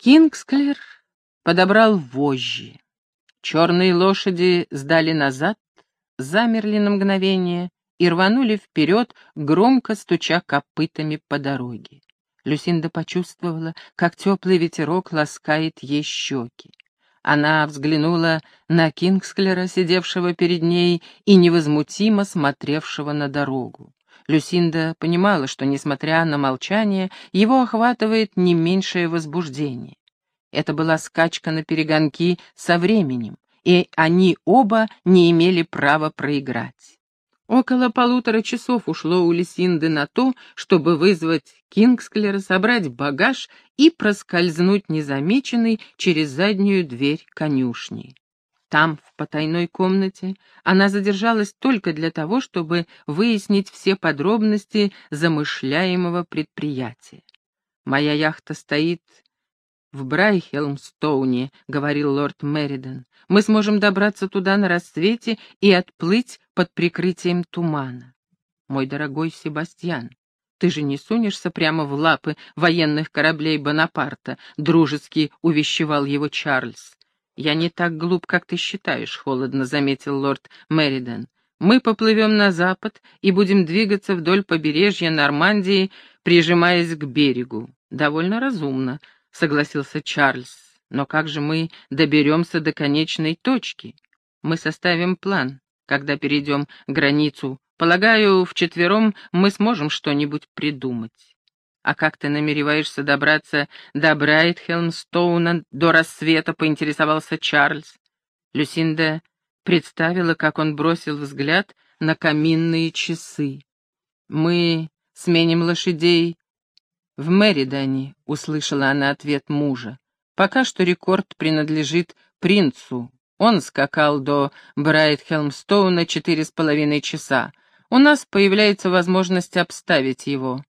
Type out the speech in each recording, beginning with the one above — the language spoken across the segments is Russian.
Кингсклер подобрал вожжи. Черные лошади сдали назад, замерли на мгновение и рванули вперед, громко стуча копытами по дороге. Люсинда почувствовала, как теплый ветерок ласкает ей щеки. Она взглянула на Кингсклера, сидевшего перед ней и невозмутимо смотревшего на дорогу. Люсинда понимала, что, несмотря на молчание, его охватывает не меньшее возбуждение. Это была скачка на перегонки со временем, и они оба не имели права проиграть. Около полутора часов ушло у Люсинды на то, чтобы вызвать Кингсклера, собрать багаж и проскользнуть незамеченный через заднюю дверь конюшни. Там, в потайной комнате, она задержалась только для того, чтобы выяснить все подробности замышляемого предприятия. «Моя яхта стоит в Брайхелмстоуне», — говорил лорд Мериден. «Мы сможем добраться туда на рассвете и отплыть под прикрытием тумана. Мой дорогой Себастьян, ты же не сунешься прямо в лапы военных кораблей Бонапарта», — дружески увещевал его Чарльз. «Я не так глуп, как ты считаешь», — холодно заметил лорд Мериден. «Мы поплывем на запад и будем двигаться вдоль побережья Нормандии, прижимаясь к берегу. Довольно разумно», — согласился Чарльз. «Но как же мы доберемся до конечной точки? Мы составим план, когда перейдем границу. Полагаю, вчетвером мы сможем что-нибудь придумать». «А как ты намереваешься добраться до Брайтхелмстоуна до рассвета?» — поинтересовался Чарльз. Люсинда представила, как он бросил взгляд на каминные часы. «Мы сменим лошадей в Мэридане», — услышала она ответ мужа. «Пока что рекорд принадлежит принцу. Он скакал до Брайтхелмстоуна четыре с половиной часа. У нас появляется возможность обставить его.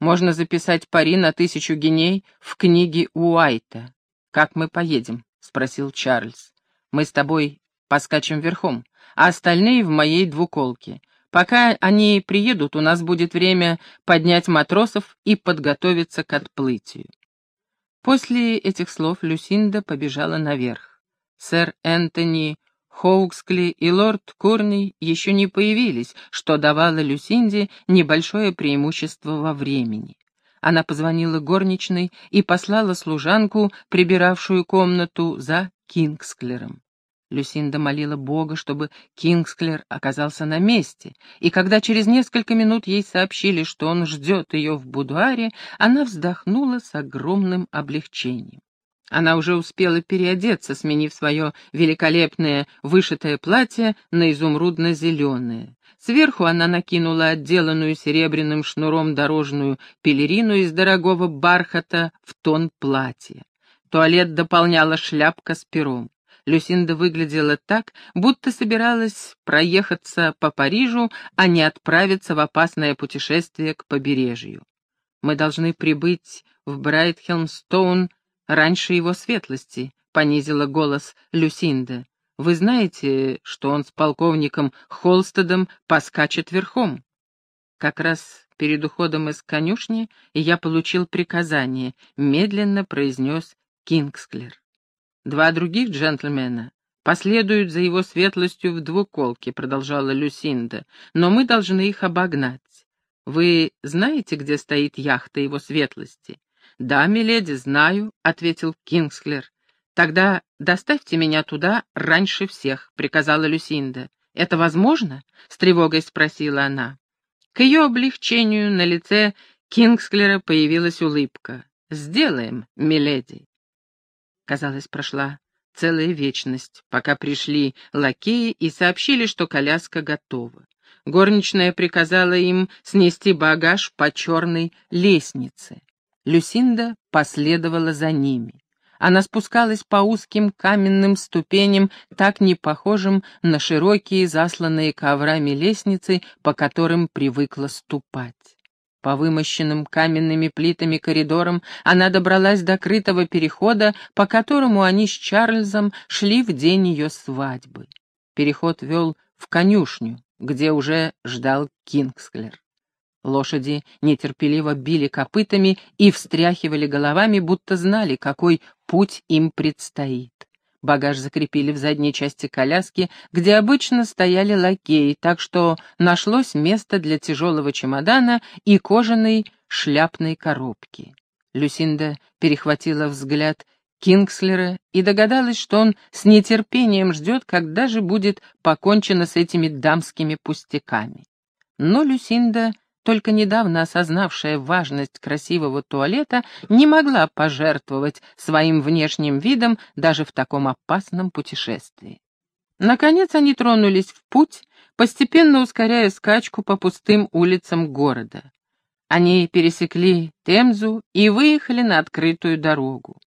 Можно записать пари на тысячу геней в книге Уайта. «Как мы поедем?» — спросил Чарльз. «Мы с тобой поскачем верхом, а остальные в моей двуколке. Пока они приедут, у нас будет время поднять матросов и подготовиться к отплытию». После этих слов Люсинда побежала наверх. Сэр Энтони Хоукскли и лорд Корни еще не появились, что давало Люсинде небольшое преимущество во времени. Она позвонила горничной и послала служанку, прибиравшую комнату, за Кингсклером. Люсинда молила Бога, чтобы Кингсклер оказался на месте, и когда через несколько минут ей сообщили, что он ждет ее в будуаре, она вздохнула с огромным облегчением. Она уже успела переодеться, сменив свое великолепное вышитое платье на изумрудно-зеленое. Сверху она накинула отделанную серебряным шнуром дорожную пелерину из дорогого бархата в тон платья. Туалет дополняла шляпка с пером. Люсинда выглядела так, будто собиралась проехаться по Парижу, а не отправиться в опасное путешествие к побережью. «Мы должны прибыть в Брайтхелмстоун раньше его светлости», — понизила голос Люсинда. «Вы знаете, что он с полковником Холстедом поскачет верхом?» Как раз перед уходом из конюшни я получил приказание, медленно произнес Кингсклер. Два других джентльмена последуют за его светлостью в двуколке, продолжала Люсинда, но мы должны их обогнать. Вы знаете, где стоит яхта его светлости? «Да, миледи, знаю», — ответил Кингсклер. «Тогда доставьте меня туда раньше всех», — приказала Люсинда. «Это возможно?» — с тревогой спросила она. К ее облегчению на лице Кингсклера появилась улыбка. «Сделаем, миледи». Казалось, прошла целая вечность, пока пришли лакеи и сообщили, что коляска готова. Горничная приказала им снести багаж по черной лестнице. Люсинда последовала за ними. Она спускалась по узким каменным ступеням, так не похожим на широкие, засланные коврами лестницы, по которым привыкла ступать. По вымощенным каменными плитами коридорам она добралась до крытого перехода, по которому они с Чарльзом шли в день ее свадьбы. Переход вел в конюшню, где уже ждал Кингсклер. Лошади нетерпеливо били копытами и встряхивали головами, будто знали, какой путь им предстоит. Багаж закрепили в задней части коляски, где обычно стояли лакеи, так что нашлось место для тяжелого чемодана и кожаной шляпной коробки. Люсинда перехватила взгляд Кингслера и догадалась, что он с нетерпением ждет, когда же будет покончено с этими дамскими пустяками. Но Люсинда только недавно осознавшая важность красивого туалета, не могла пожертвовать своим внешним видом даже в таком опасном путешествии. Наконец они тронулись в путь, постепенно ускоряя скачку по пустым улицам города. Они пересекли Темзу и выехали на открытую дорогу.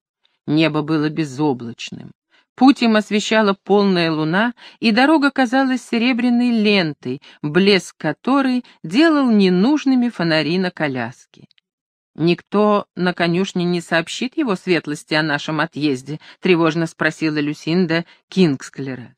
Небо было безоблачным. Путь им освещала полная луна, и дорога казалась серебряной лентой, блеск которой делал ненужными фонари на коляске. «Никто на конюшне не сообщит его светлости о нашем отъезде?» — тревожно спросила Люсинда Кингсклера.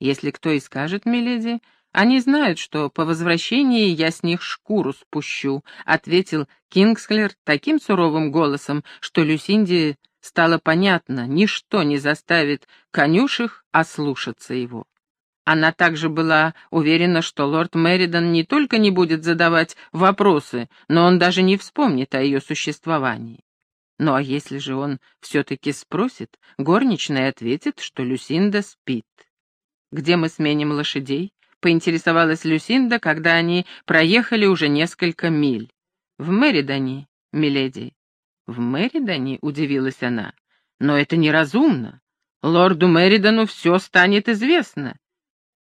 «Если кто и скажет, миледи, они знают, что по возвращении я с них шкуру спущу», — ответил Кингсклер таким суровым голосом, что Люсинде стало понятно, ничто не заставит конюшек ослушаться его. Она также была уверена, что лорд Меридан не только не будет задавать вопросы, но он даже не вспомнит о ее существовании. Ну а если же он все-таки спросит, горничная ответит, что Люсинда спит. «Где мы сменим лошадей?» — поинтересовалась Люсинда, когда они проехали уже несколько миль. «В Меридане, миледи». «В Меридане?» — удивилась она. «Но это неразумно. Лорду Меридану все станет известно».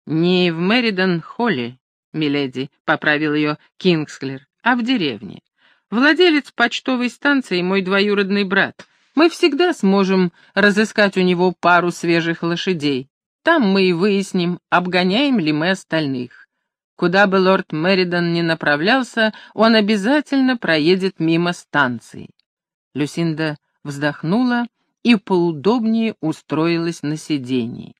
«Не в Меридан-холле, миледи», — поправил ее Кингсклер, — «а в деревне. Владелец почтовой станции мой двоюродный брат. Мы всегда сможем разыскать у него пару свежих лошадей. Там мы и выясним, обгоняем ли мы остальных. Куда бы лорд Меридан ни направлялся, он обязательно проедет мимо станции. Люсинда вздохнула и поудобнее устроилась на сиденье.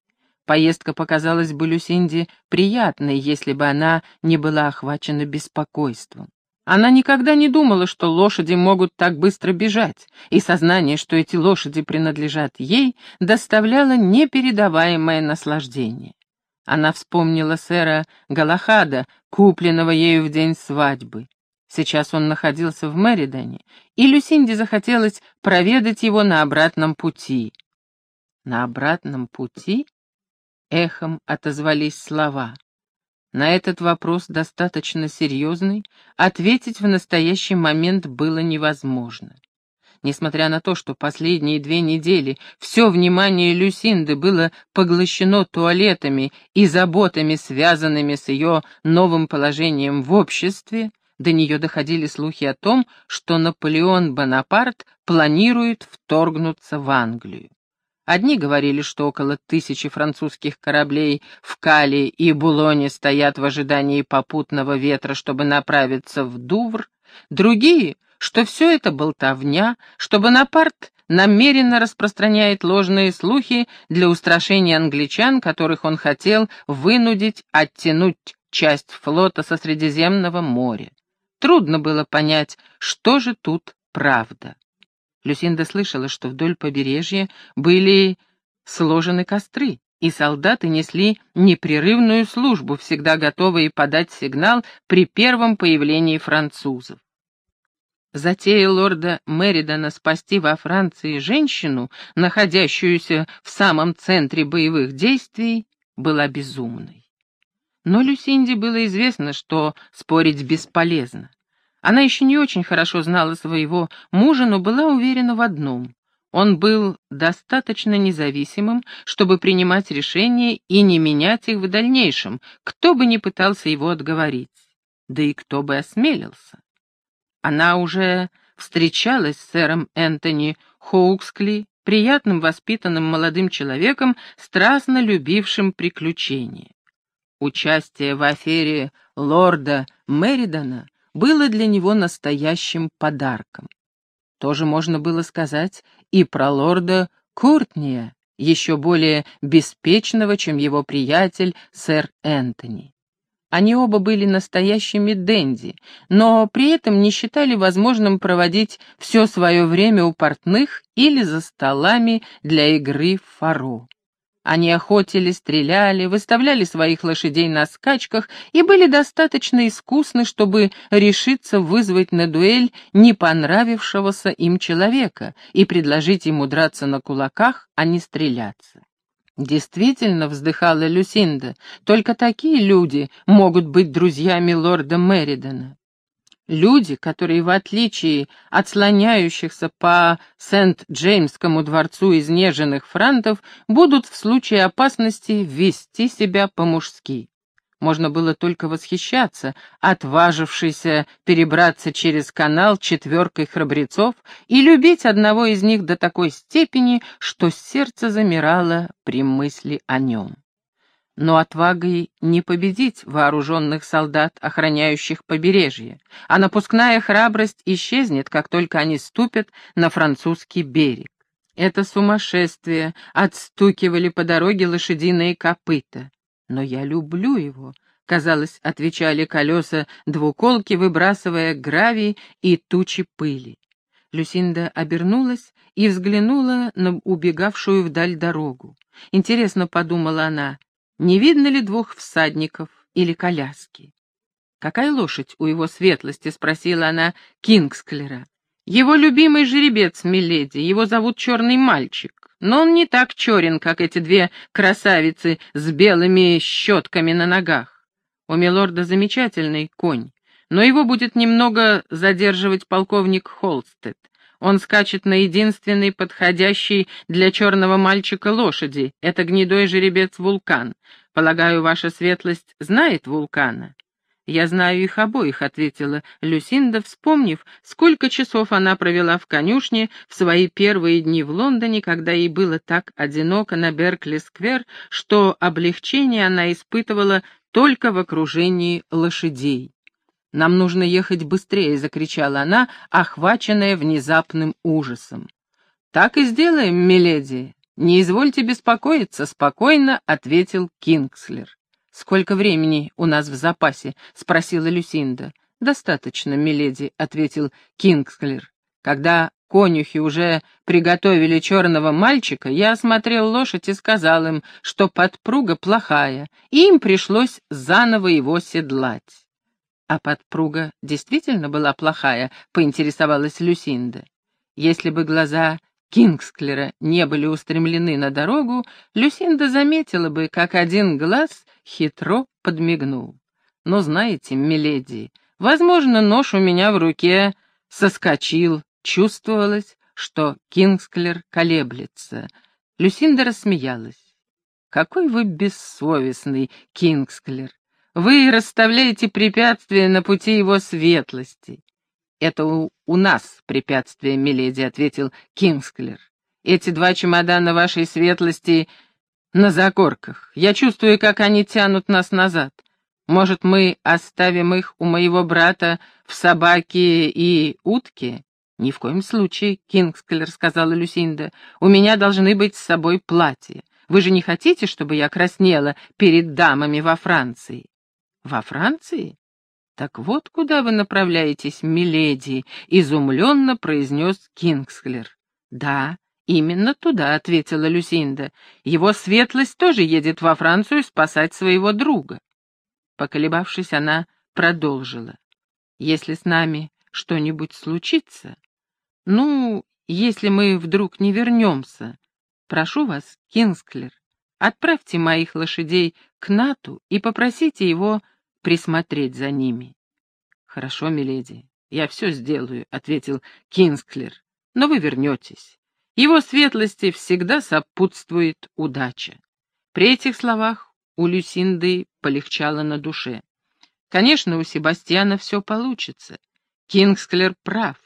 Поездка показалась бы Люсинде приятной, если бы она не была охвачена беспокойством. Она никогда не думала, что лошади могут так быстро бежать, и сознание, что эти лошади принадлежат ей, доставляло непередаваемое наслаждение. Она вспомнила сэра Галахада, купленного ею в день свадьбы. Сейчас он находился в Мэридоне, и Люсинде захотелось проведать его на обратном пути. На обратном пути эхом отозвались слова. На этот вопрос, достаточно серьезный, ответить в настоящий момент было невозможно. Несмотря на то, что последние две недели все внимание Люсинды было поглощено туалетами и заботами, связанными с ее новым положением в обществе, до нее доходили слухи о том, что Наполеон Бонапарт планирует вторгнуться в Англию. Одни говорили, что около тысячи французских кораблей в Кале и Булоне стоят в ожидании попутного ветра, чтобы направиться в Дувр, другие, что все это болтовня, что Бонапарт намеренно распространяет ложные слухи для устрашения англичан, которых он хотел вынудить оттянуть часть флота со Средиземного моря. Трудно было понять, что же тут правда. Люсинда слышала, что вдоль побережья были сложены костры, и солдаты несли непрерывную службу, всегда готовые подать сигнал при первом появлении французов. Затея лорда Меридана спасти во Франции женщину, находящуюся в самом центре боевых действий, была безумной. Но Люсинде было известно, что спорить бесполезно. Она еще не очень хорошо знала своего мужа, но была уверена в одном. Он был достаточно независимым, чтобы принимать решения и не менять их в дальнейшем, кто бы ни пытался его отговорить. Да и кто бы осмелился. Она уже встречалась с сэром Энтони Хоукскли, приятным воспитанным молодым человеком, страстно любившим приключения. Участие в афере лорда Меридана было для него настоящим подарком. Тоже можно было сказать и про лорда Куртния, еще более беспечного, чем его приятель сэр Энтони. Они оба были настоящими денди, но при этом не считали возможным проводить все свое время у портных или за столами для игры в фаро. Они охотили, стреляли, выставляли своих лошадей на скачках и были достаточно искусны, чтобы решиться вызвать на дуэль не понравившегося им человека и предложить ему драться на кулаках, а не стреляться. Действительно, вздыхала Люсинда, только такие люди могут быть друзьями лорда Меридона. Люди, которые, в отличие от слоняющихся по Сент-Джеймскому дворцу изнеженных франтов, будут в случае опасности вести себя по-мужски. Можно было только восхищаться, отважившейся перебраться через канал четверкой храбрецов и любить одного из них до такой степени, что сердце замирало при мысли о нем но отвагой не победить вооруженных солдат, охраняющих побережье, а напускная храбрость исчезнет, как только они ступят на французский берег. Это сумасшествие, отстукивали по дороге лошадиные копыта. Но я люблю его, казалось, отвечали колеса двуколки, выбрасывая гравий и тучи пыли. Люсинда обернулась и взглянула на убегавшую вдаль дорогу. Интересно, подумала она, не видно ли двух всадников или коляски. «Какая лошадь у его светлости?» — спросила она Кингсклера. «Его любимый жеребец, миледи, его зовут Черный мальчик, но он не так черен, как эти две красавицы с белыми щетками на ногах. У милорда замечательный конь, но его будет немного задерживать полковник Холстед. Он скачет на единственной подходящей для черного мальчика лошади. Это гнедой жеребец Вулкан. Полагаю, ваша светлость знает Вулкана?» «Я знаю их обоих», — ответила Люсинда, вспомнив, сколько часов она провела в конюшне в свои первые дни в Лондоне, когда ей было так одиноко на Беркли-сквер, что облегчение она испытывала только в окружении лошадей. «Нам нужно ехать быстрее!» — закричала она, охваченная внезапным ужасом. «Так и сделаем, миледи. Не извольте беспокоиться», — спокойно ответил Кингслер. «Сколько времени у нас в запасе?» — спросила Люсинда. «Достаточно, миледи», — ответил Кингслер. «Когда конюхи уже приготовили черного мальчика, я осмотрел лошадь и сказал им, что подпруга плохая, и им пришлось заново его седлать. «А подпруга действительно была плохая?» — поинтересовалась Люсинда. Если бы глаза Кингсклера не были устремлены на дорогу, Люсинда заметила бы, как один глаз хитро подмигнул. «Но знаете, миледи, возможно, нож у меня в руке соскочил, чувствовалось, что Кингсклер колеблется». Люсинда рассмеялась. «Какой вы бессовестный, Кингсклер! Вы расставляете препятствия на пути его светлости. Это у, у нас препятствие, миледи, ответил Кингсклер. Эти два чемодана вашей светлости на закорках. Я чувствую, как они тянут нас назад. Может, мы оставим их у моего брата в собаке и утке? Ни в коем случае, Кингсклер сказала Люсинда. У меня должны быть с собой платья. Вы же не хотите, чтобы я краснела перед дамами во Франции? Во Франции? Так вот куда вы направляетесь, миледи, изумленно произнес Кингсклер. Да, именно туда, ответила Люсинда. Его светлость тоже едет во Францию спасать своего друга. Поколебавшись, она продолжила. Если с нами что-нибудь случится, ну, если мы вдруг не вернемся, прошу вас, Кингсклер, отправьте моих лошадей к Нату и попросите его присмотреть за ними. Хорошо, миледи, я все сделаю, ответил Кинсклер. Но вы вернетесь. Его светлости всегда сопутствует удача. При этих словах у Люсинды полегчало на душе. Конечно, у Себастьяна все получится. Кингсклер прав.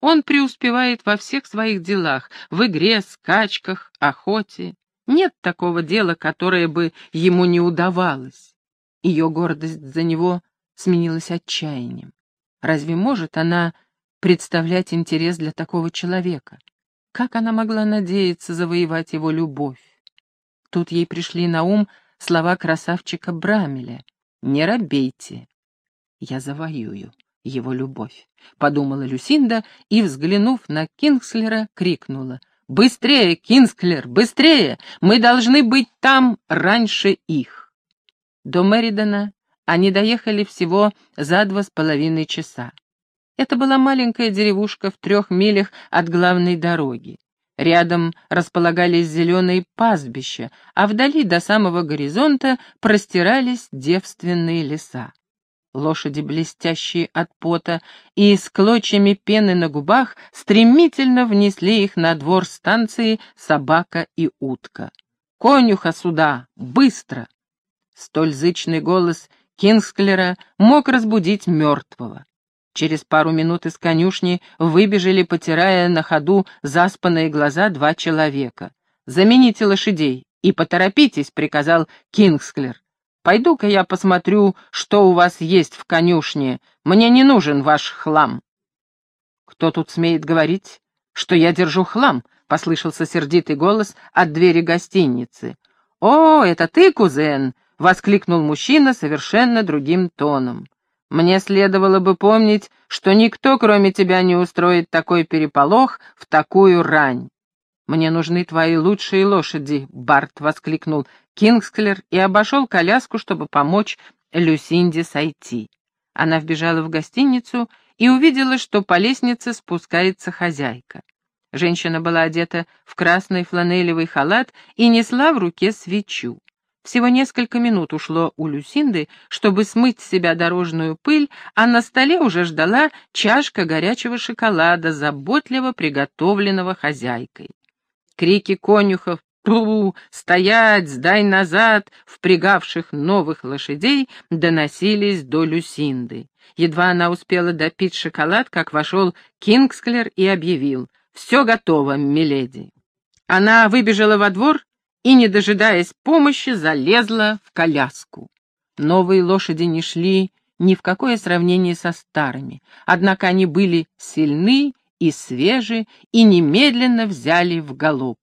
Он преуспевает во всех своих делах, в игре, скачках, охоте. Нет такого дела, которое бы ему не удавалось. Ее гордость за него сменилась отчаянием. Разве может она представлять интерес для такого человека? Как она могла надеяться завоевать его любовь? Тут ей пришли на ум слова красавчика Брамеля. не робейте. Я завоюю его любовь, — подумала Люсинда и, взглянув на Кингслера, крикнула. «Быстрее, Кинсклер, быстрее! Мы должны быть там раньше их!» До Меридана они доехали всего за два с половиной часа. Это была маленькая деревушка в трех милях от главной дороги. Рядом располагались зеленые пастбища, а вдали до самого горизонта простирались девственные леса. Лошади, блестящие от пота и с клочьями пены на губах, стремительно внесли их на двор станции собака и утка. «Конюха сюда! Быстро!» Столь зычный голос Кингсклера мог разбудить мертвого. Через пару минут из конюшни выбежали, потирая на ходу заспанные глаза, два человека. «Замените лошадей и поторопитесь», — приказал Кингсклер. Пойду-ка я посмотрю, что у вас есть в конюшне. Мне не нужен ваш хлам. Кто тут смеет говорить, что я держу хлам? Послышался сердитый голос от двери гостиницы. О, это ты, кузен! воскликнул мужчина совершенно другим тоном. Мне следовало бы помнить, что никто, кроме тебя, не устроит такой переполох в такую рань. «Мне нужны твои лучшие лошади», — Барт воскликнул Кингсклер и обошел коляску, чтобы помочь Люсинде сойти. Она вбежала в гостиницу и увидела, что по лестнице спускается хозяйка. Женщина была одета в красный фланелевый халат и несла в руке свечу. Всего несколько минут ушло у Люсинды, чтобы смыть с себя дорожную пыль, а на столе уже ждала чашка горячего шоколада, заботливо приготовленного хозяйкой. Крики конюхов «Ту! Стоять! Сдай назад!» впрягавших новых лошадей доносились до Люсинды. Едва она успела допить шоколад, как вошел Кингсклер и объявил «Все готово, миледи». Она выбежала во двор и, не дожидаясь помощи, залезла в коляску. Новые лошади не шли ни в какое сравнение со старыми, однако они были сильны и свежи, и немедленно взяли в галоп.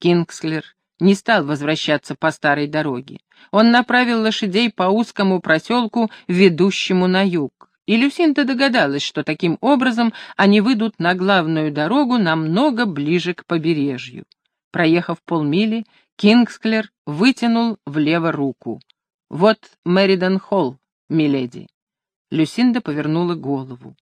Кингслер не стал возвращаться по старой дороге. Он направил лошадей по узкому проселку, ведущему на юг. И Люсинда догадалась, что таким образом они выйдут на главную дорогу намного ближе к побережью. Проехав полмили, Кингсклер вытянул влево руку. «Вот Мэридон Холл, миледи». Люсинда повернула голову.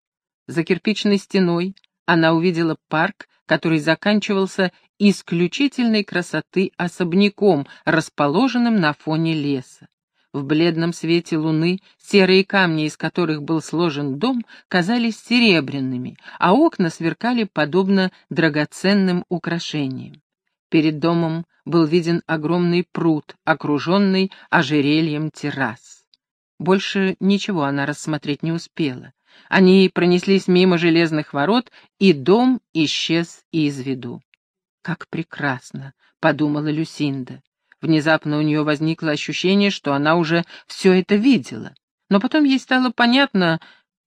За кирпичной стеной она увидела парк, который заканчивался исключительной красоты особняком, расположенным на фоне леса. В бледном свете луны серые камни, из которых был сложен дом, казались серебряными, а окна сверкали подобно драгоценным украшениям. Перед домом был виден огромный пруд, окруженный ожерельем террас. Больше ничего она рассмотреть не успела. Они пронеслись мимо железных ворот, и дом исчез из виду. «Как прекрасно!» — подумала Люсинда. Внезапно у нее возникло ощущение, что она уже все это видела. Но потом ей стало понятно,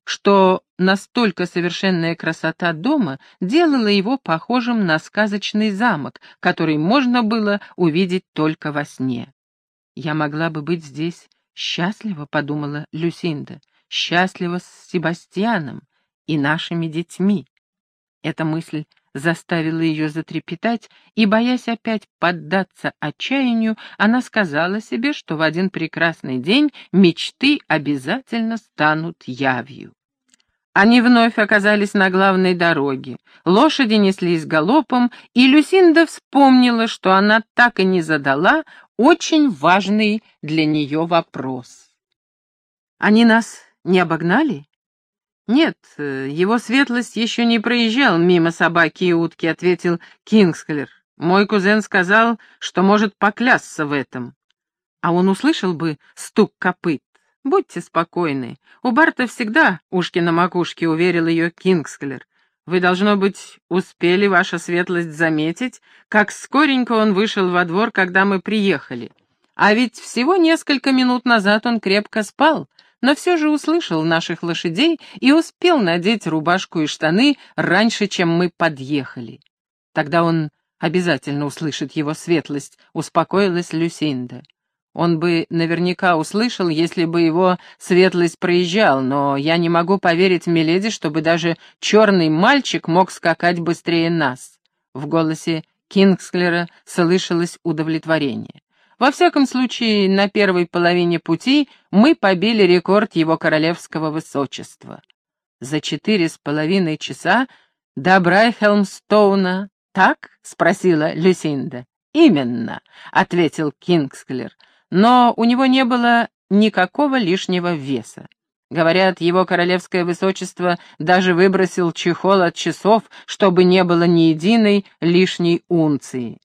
что настолько совершенная красота дома делала его похожим на сказочный замок, который можно было увидеть только во сне. «Я могла бы быть здесь счастлива», — подумала Люсинда, — «счастлива с Себастьяном и нашими детьми». Эта мысль заставила ее затрепетать, и, боясь опять поддаться отчаянию, она сказала себе, что в один прекрасный день мечты обязательно станут явью. Они вновь оказались на главной дороге. Лошади неслись галопом, и Люсинда вспомнила, что она так и не задала очень важный для нее вопрос. «Они нас не обогнали?» «Нет, э, его светлость еще не проезжал мимо собаки и утки», — ответил Кингсклер. «Мой кузен сказал, что может поклясться в этом». А он услышал бы стук копыт. «Будьте спокойны. У Барта всегда ушки на макушке», — уверил ее Кингсклер. «Вы, должно быть, успели, ваша светлость, заметить, как скоренько он вышел во двор, когда мы приехали. А ведь всего несколько минут назад он крепко спал, но все же услышал наших лошадей и успел надеть рубашку и штаны раньше, чем мы подъехали. Тогда он обязательно услышит его светлость, успокоилась Люсинда. Он бы наверняка услышал, если бы его светлость проезжал, но я не могу поверить Миледи, чтобы даже черный мальчик мог скакать быстрее нас. В голосе Кингсклера слышалось удовлетворение. Во всяком случае, на первой половине пути мы побили рекорд его королевского высочества. За четыре с половиной часа до Брайхелмстоуна, так? — спросила Люсинда. «Именно», — ответил Кингсклер но у него не было никакого лишнего веса. Говорят, его королевское высочество даже выбросил чехол от часов, чтобы не было ни единой лишней унции.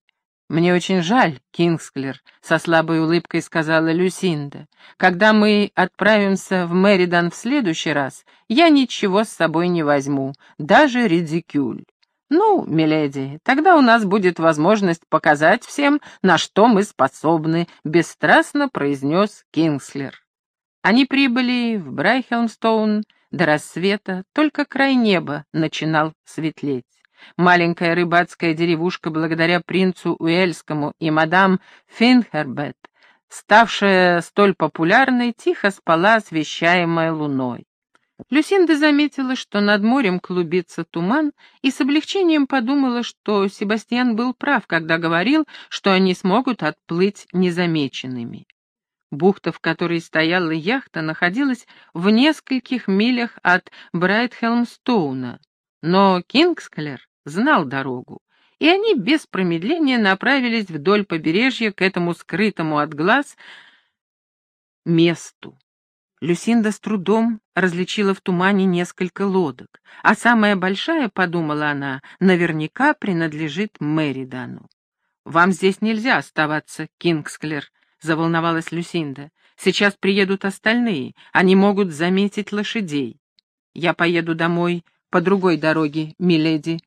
«Мне очень жаль, Кингсклер», — со слабой улыбкой сказала Люсинда. «Когда мы отправимся в Мэридан в следующий раз, я ничего с собой не возьму, даже редикюль. «Ну, миледи, тогда у нас будет возможность показать всем, на что мы способны», — бесстрастно произнес Кингслер. Они прибыли в Брайхелмстоун до рассвета, только край неба начинал светлеть. Маленькая рыбацкая деревушка, благодаря принцу Уэльскому и мадам Финхербет, ставшая столь популярной, тихо спала, освещаемая луной. Люсинда заметила, что над морем клубится туман, и с облегчением подумала, что Себастьян был прав, когда говорил, что они смогут отплыть незамеченными. Бухта, в которой стояла яхта, находилась в нескольких милях от Брайтхелмстоуна, но Кингсклер знал дорогу, и они без промедления направились вдоль побережья к этому скрытому от глаз месту. Люсинда с трудом различила в тумане несколько лодок, а самая большая, подумала она, наверняка принадлежит Мэридану. «Вам здесь нельзя оставаться, Кингсклер», — заволновалась Люсинда. «Сейчас приедут остальные, они могут заметить лошадей». «Я поеду домой по другой дороге, миледи», —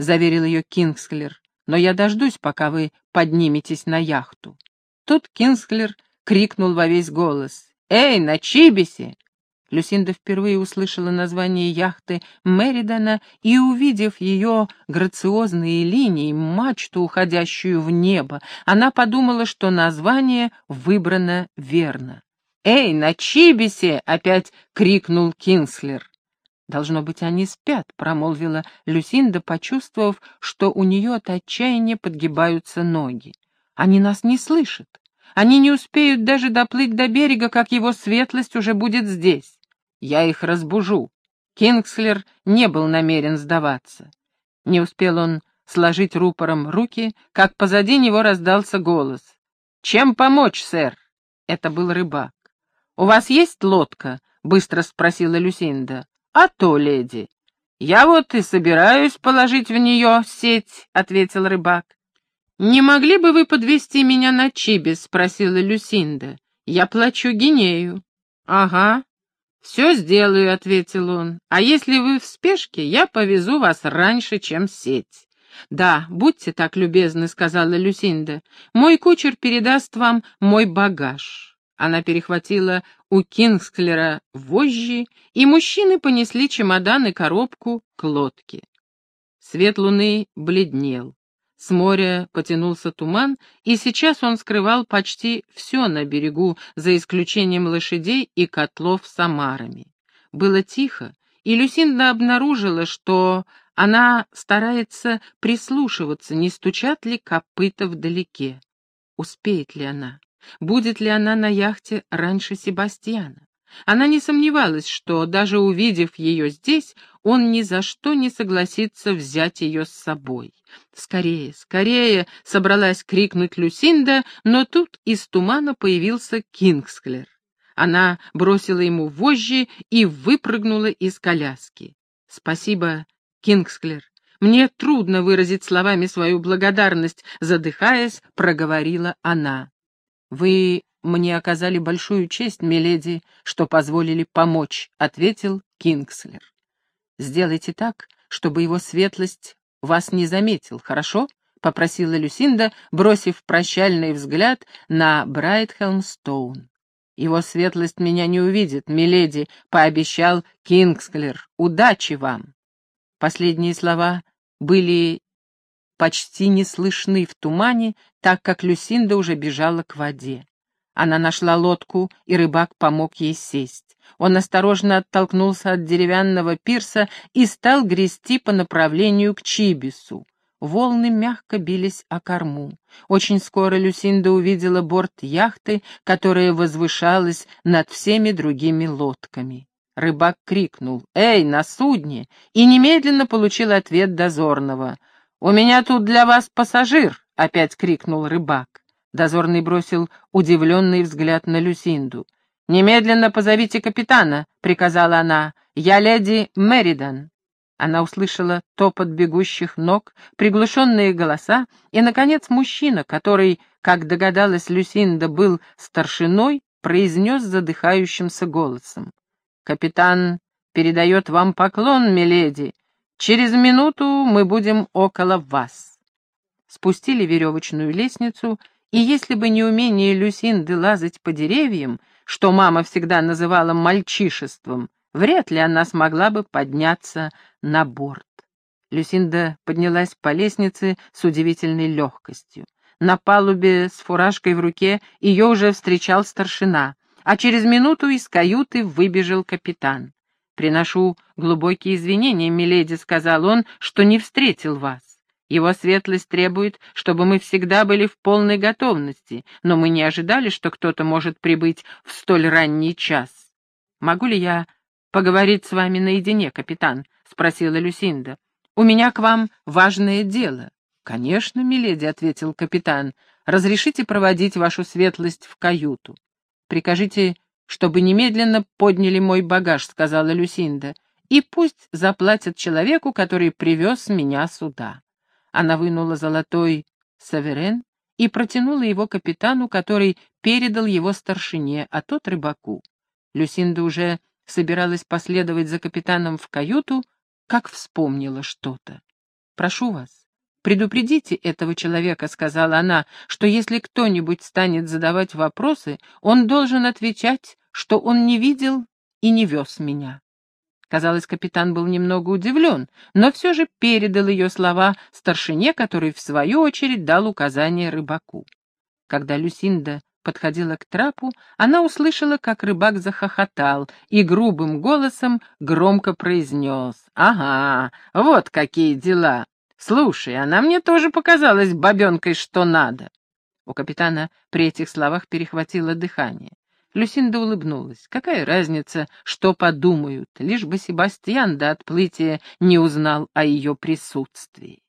заверил ее Кингсклер. «Но я дождусь, пока вы подниметесь на яхту». Тут Кингсклер крикнул во весь голос. «Эй, на Чибисе!» Люсинда впервые услышала название яхты Меридана и, увидев ее грациозные линии, мачту, уходящую в небо, она подумала, что название выбрано верно. «Эй, на Чибисе!» — опять крикнул Кинслер. «Должно быть, они спят», — промолвила Люсинда, почувствовав, что у нее от отчаяния подгибаются ноги. «Они нас не слышат. Они не успеют даже доплыть до берега, как его светлость уже будет здесь. Я их разбужу. Кингслер не был намерен сдаваться. Не успел он сложить рупором руки, как позади него раздался голос. «Чем помочь, сэр?» Это был рыбак. «У вас есть лодка?» — быстро спросила Люсинда. «А то, леди». «Я вот и собираюсь положить в нее сеть», — ответил рыбак. «Не могли бы вы подвести меня на Чибис?» — спросила Люсинда. «Я плачу Гинею». «Ага, все сделаю», — ответил он. «А если вы в спешке, я повезу вас раньше, чем сеть». «Да, будьте так любезны», — сказала Люсинда. «Мой кучер передаст вам мой багаж». Она перехватила у Кингсклера вожжи, и мужчины понесли чемодан и коробку к лодке. Свет луны бледнел. С моря потянулся туман, и сейчас он скрывал почти все на берегу, за исключением лошадей и котлов с омарами. Было тихо, и Люсинда обнаружила, что она старается прислушиваться, не стучат ли копыта вдалеке. Успеет ли она? Будет ли она на яхте раньше Себастьяна? Она не сомневалась, что, даже увидев ее здесь, он ни за что не согласится взять ее с собой. «Скорее, скорее!» — собралась крикнуть Люсинда, но тут из тумана появился Кингсклер. Она бросила ему вожжи и выпрыгнула из коляски. «Спасибо, Кингсклер. Мне трудно выразить словами свою благодарность», — задыхаясь, проговорила она. «Вы мне оказали большую честь, миледи, что позволили помочь», — ответил Кингслер. «Сделайте так, чтобы его светлость вас не заметил, хорошо?» — попросила Люсинда, бросив прощальный взгляд на Брайтхелмстоун. «Его светлость меня не увидит, миледи», — пообещал Кингсклер. «Удачи вам!» Последние слова были почти не слышны в тумане, так как Люсинда уже бежала к воде. Она нашла лодку, и рыбак помог ей сесть. Он осторожно оттолкнулся от деревянного пирса и стал грести по направлению к Чибису. Волны мягко бились о корму. Очень скоро Люсинда увидела борт яхты, которая возвышалась над всеми другими лодками. Рыбак крикнул «Эй, на судне!» и немедленно получил ответ дозорного. «У меня тут для вас пассажир!» — опять крикнул рыбак. Дозорный бросил удивленный взгляд на Люсинду. «Немедленно позовите капитана», — приказала она. «Я леди Меридан». Она услышала топот бегущих ног, приглушенные голоса, и, наконец, мужчина, который, как догадалась Люсинда, был старшиной, произнес задыхающимся голосом. «Капитан передает вам поклон, миледи. Через минуту мы будем около вас». Спустили веревочную лестницу, и если бы не умение Люсинды лазать по деревьям, что мама всегда называла мальчишеством, вряд ли она смогла бы подняться на борт. Люсинда поднялась по лестнице с удивительной легкостью. На палубе с фуражкой в руке ее уже встречал старшина, а через минуту из каюты выбежал капитан. «Приношу глубокие извинения, миледи», — сказал он, — «что не встретил вас. Его светлость требует, чтобы мы всегда были в полной готовности, но мы не ожидали, что кто-то может прибыть в столь ранний час. Могу ли я поговорить с вами наедине, капитан? спросила Люсинда. У меня к вам важное дело. Конечно, миледи, ответил капитан. Разрешите проводить вашу светлость в каюту. Прикажите, чтобы немедленно подняли мой багаж, сказала Люсинда, и пусть заплатят человеку, который привез меня сюда. Она вынула золотой саверен и протянула его капитану, который передал его старшине, а тот рыбаку. Люсинда уже собиралась последовать за капитаном в каюту, как вспомнила что-то. «Прошу вас, предупредите этого человека», — сказала она, «что если кто-нибудь станет задавать вопросы, он должен отвечать, что он не видел и не вез меня». Казалось, капитан был немного удивлен, но все же передал ее слова старшине, который, в свою очередь, дал указание рыбаку. Когда Люсинда подходила к трапу, она услышала, как рыбак захохотал и грубым голосом громко произнес. «Ага, вот какие дела! Слушай, она мне тоже показалась бабенкой, что надо!» У капитана при этих словах перехватило дыхание. Люсинда улыбнулась. Какая разница, что подумают, лишь бы Себастьян до отплытия не узнал о ее присутствии.